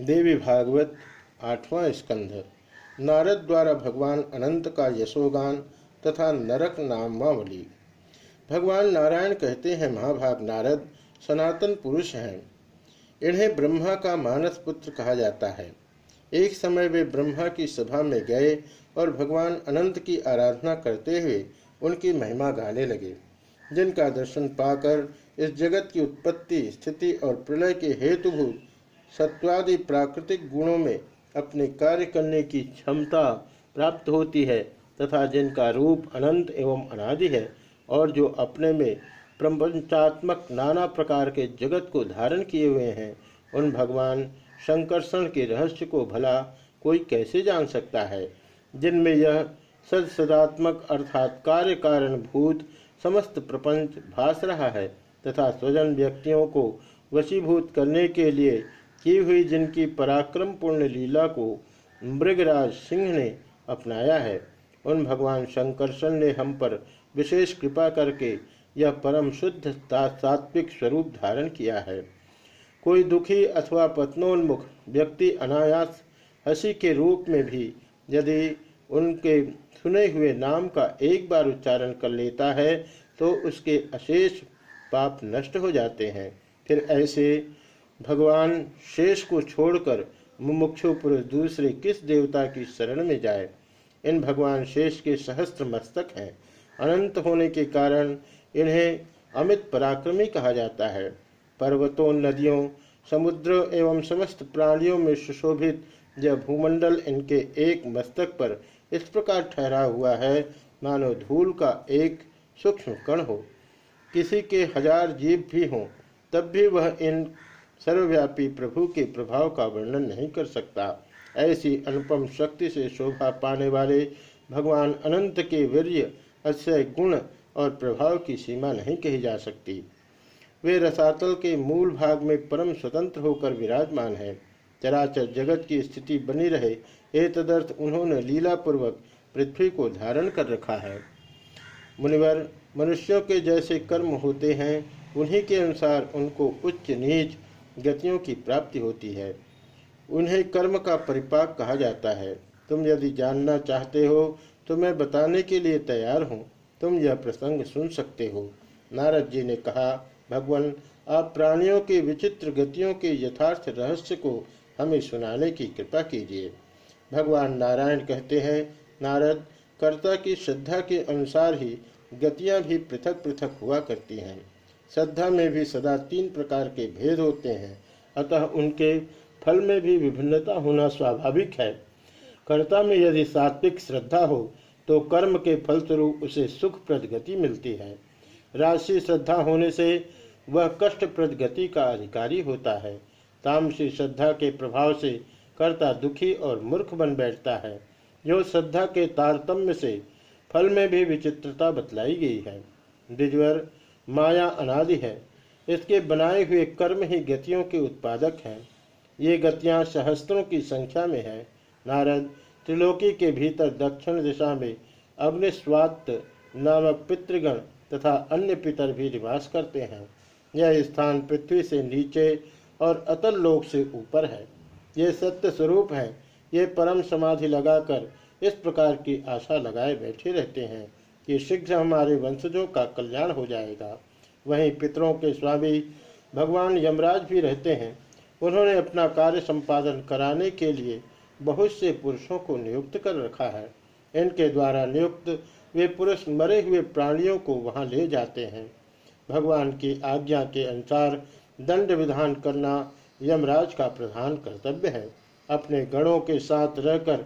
देवी भागवत आठवां स्कंध। नारद द्वारा भगवान अनंत का यशोगान तथा नरक नामावली। भगवान नारायण कहते हैं, महाभाग नारद, सनातन पुरुष हैं। इन्हें ब्रह्मा का मानस पुत्र कहा जाता है। एक समय वे ब्रह्मा की सभा में गए और भगवान अनंत की आराधना करते हुए उनकी महिमा गाने लगे। जिनका दर्शन पाकर इस जगत की उत्पत्ति, स्थिति और प्रलय के हेतुभूत सत्वादि प्राकृतिक गुणों में अपने कार्य करने की क्षमता प्राप्त होती है तथा जिनका रूप अनंत एवं अनादि है और जो अपने में प्रपंचात्मक नाना प्रकार के जगत को धारण किए हुए हैं, उन भगवान शंकरषण के रहस्य को भला कोई कैसे जान सकता है? जिनमें यह सद सदात्मक अर्थात कार्य कारण भूत समस्त प्रपंच भास रहा है तथा स्वजन व्यक्तियों को वशीभूत करने के लिए की हुई जिनकी पराक्रम पूर्ण लीला को मृगराज सिंह ने अपनाया है, उन भगवान शंकरशन ने हम पर विशेष कृपा करके यह परम शुद्ध सात्विक स्वरूप धारण किया है। कोई दुखी अथवा पत्नोन्मुख व्यक्ति अनायास हँसी के रूप में भी यदि उनके सुने हुए नाम का एक बार उच्चारण कर लेता है तो उसके अशेष पाप नष्ट हो जाते हैं। फिर ऐसे भगवान शेष को छोड़कर मुमुक्षु पुरुष दूसरे किस देवता की शरण में जाए? इन भगवान शेष के सहस्त्र मस्तक हैं। अनंत होने के कारण इन्हें अमित पराक्रमी कहा जाता है। पर्वतों, नदियों, समुद्र एवं समस्त प्राणियों में सुशोभित यह भूमंडल इनके एक मस्तक पर इस प्रकार ठहरा हुआ है, मानो धूल का एक सूक्ष्म कण हो। किसी के हज़ार जीव भी हों, तब भी वह इन सर्वव्यापी प्रभु के प्रभाव का वर्णन नहीं कर सकता। ऐसी अनुपम शक्ति से शोभा पाने वाले भगवान अनंत के वीर्य अक्षय गुण और प्रभाव की सीमा नहीं कही जा सकती। वे रसातल के मूल भाग में परम स्वतंत्र होकर विराजमान है। चराचर जगत की स्थिति बनी रहे, ये तदर्थ उन्होंने लीलापूर्वक पृथ्वी को धारण कर रखा है। मुनिवर, मनुष्यों के जैसे कर्म होते हैं, उन्हीं के अनुसार उनको उच्च नीच गतियों की प्राप्ति होती है। उन्हें कर्म का परिपाक कहा जाता है। तुम यदि जानना चाहते हो तो मैं बताने के लिए तैयार हूँ। तुम यह प्रसंग सुन सकते हो। नारद जी ने कहा, भगवान, आप प्राणियों के विचित्र गतियों के यथार्थ रहस्य को हमें सुनाने की कृपा कीजिए। भगवान नारायण कहते हैं, नारद, कर्ता की श्रद्धा के अनुसार ही गतियाँ भी पृथक पृथक हुआ करती हैं। श्रद्धा में भी सदा तीन प्रकार के भेद होते हैं। अतः उनके फल में भी विभिन्नता होना स्वाभाविक है। कर्ता में यदि सात्विक श्रद्धा हो तो कर्म के फलस्वरूप उसे सुखप्रद गति मिलती है। राशि श्रद्धा होने से वह कष्टप्रद गति का अधिकारी होता है। तामसी श्रद्धा के प्रभाव से कर्ता दुखी और मूर्ख बन बैठता है। जो श्रद्धा के तारतम्य से फल में भी विचित्रता बतलाई गई है। द्विजवर माया अनादि है। इसके बनाए हुए कर्म ही गतियों के उत्पादक हैं। ये गतियाँ सहस्त्रों की संख्या में है। नारद, त्रिलोकी के भीतर दक्षिण दिशा में अग्निस्वात नामक पितृगण तथा अन्य पितर भी निवास करते हैं। यह स्थान पृथ्वी से नीचे और अतल लोक से ऊपर है। ये सत्य स्वरूप है। ये परम समाधि लगाकर इस प्रकार की आशा लगाए बैठे रहते हैं। कि शीघ्र हमारे वंशजों का कल्याण हो जाएगा। वहीं पितरों के स्वामी भगवान यमराज भी रहते हैं। उन्होंने अपना कार्य संपादन कराने के लिए बहुत से पुरुषों को नियुक्त कर रखा है। इनके द्वारा नियुक्त वे पुरुष मरे हुए प्राणियों को वहाँ ले जाते हैं। भगवान की आज्ञा के अनुसार दंड विधान करना यमराज का प्रधान कर्तव्य है। अपने गणों के साथ रहकर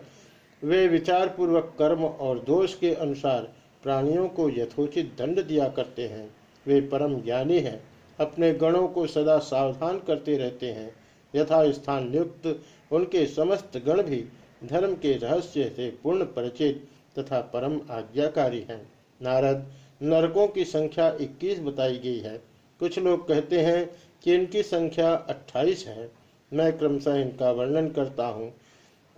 वे विचारपूर्वक कर्म और दोष के अनुसार प्राणियों को यथोचित दंड दिया करते हैं। वे परम ज्ञानी हैं, अपने गणों को सदा सावधान करते रहते हैं। यथा स्थान नियुक्त उनके समस्त गण भी धर्म के रहस्य से पूर्ण परिचित तथा परम आज्ञाकारी हैं। नारद, नरकों की संख्या 21 बताई गई है। कुछ लोग कहते हैं कि इनकी संख्या 28 है। मैं क्रमशः इनका वर्णन करता हूँ।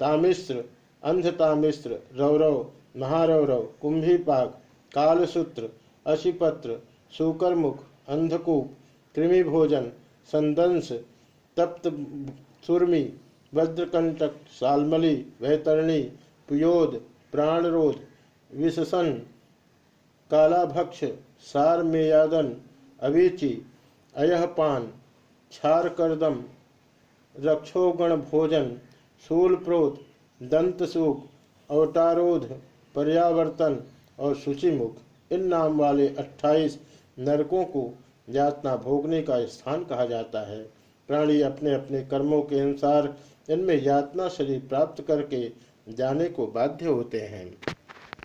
तामिश्र, अंधतामिश्र, रौरव महारौरव कुंभीपाक कालसूत्र, अशिपत्र, सुकरमुख, अंधकूप, कृमिभोजन, संदंश, तप्त सुरमी, वज्रकंटक, सालमली, वैतरणी, पुयोद, प्राणरोध विशसन कालाभक्ष, सारमेयादन, अवीचि, अयहपान क्षारकर्दम रक्षोगण भोजन शूलप्रोत दंतसूख अवतारोध पर्यावर्तन और शुचिमुख इन नाम वाले 28 नरकों को यातना भोगने का स्थान कहा जाता है। प्राणी अपने अपने कर्मों के अनुसार इनमें यातना शरीर प्राप्त करके जाने को बाध्य होते हैं।